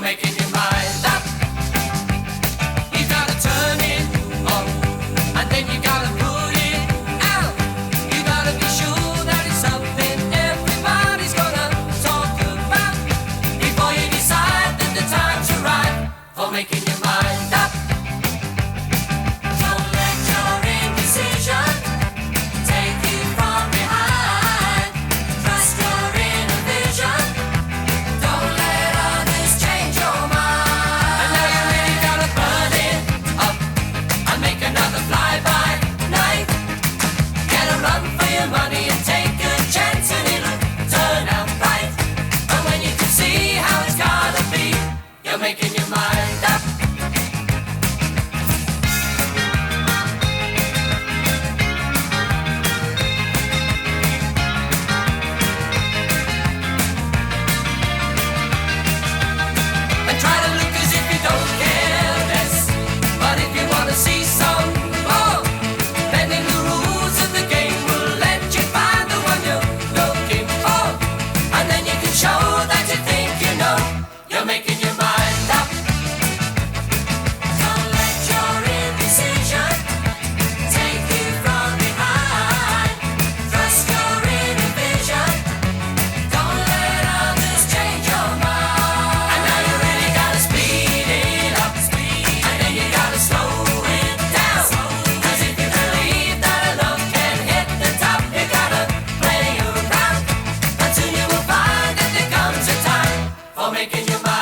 making making your mind up. And try to look as if you don't care. But if you wanna see some more, bending the rules of the game will let you find the one you're looking for. And then you can show that you think you know you're making making your mine.